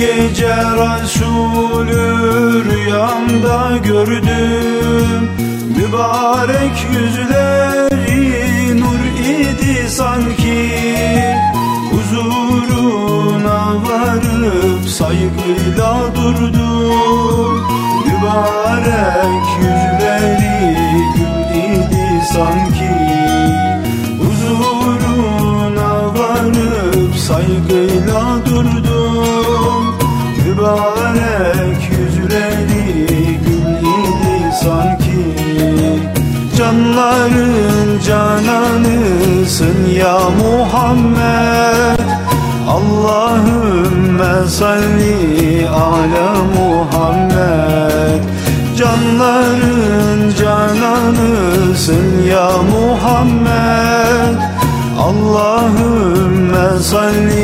Resulü rüyamda gördüm. Mübarek yüzleri nur idi sanki. Huzuruna varıp saygıyla durdum. Mübarek yüzleri gül idi sanki Canların cananısın ya Muhammed. Allahümme salli ala Muhammed. Canların cananısın ya Muhammed. Allahümme salli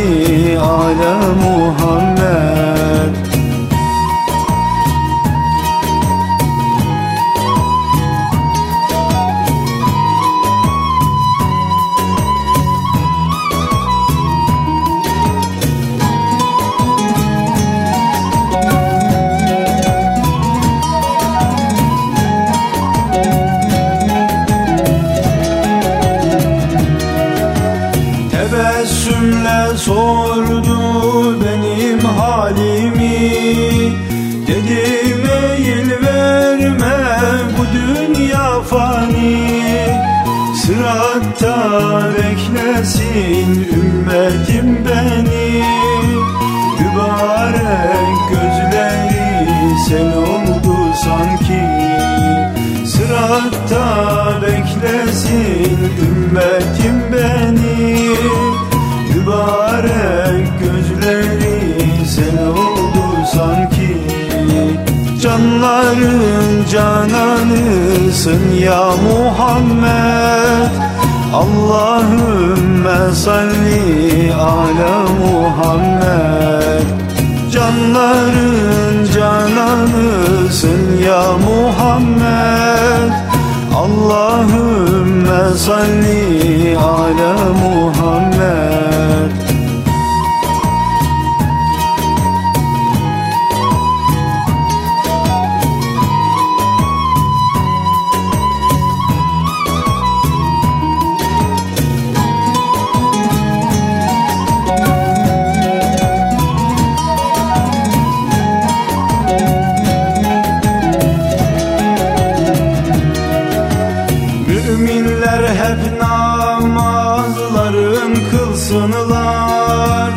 Tebessümle sordu benim halimi. Dedi meyil verme bu dünya fani. Sıratta beklesin ümmetim beni sanki Canların cananısın ya Muhammed. Allahümme salli ala Muhammed. Canların cananısın ya Muhammed. Allahümme salli ala Muhammed Müminler hep namazların kılsınlar.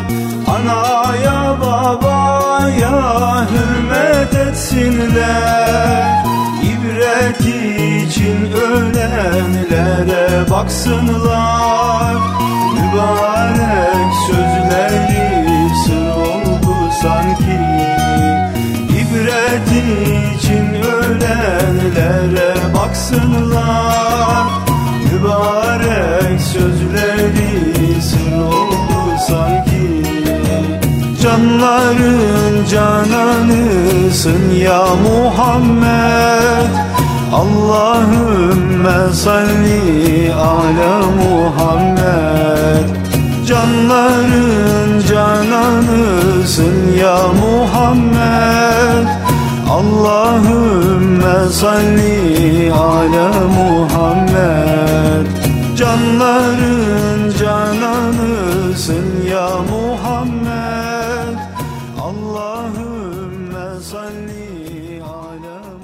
Anaya babaya hürmet etsinler. İbret için ölenlere baksınlar Canların cananısın ya Muhammed. Allahümme salli ala Muhammed. Canların cananısın ya Muhammed. Allahümme salli ala Muhammed. Canların cananısın علي على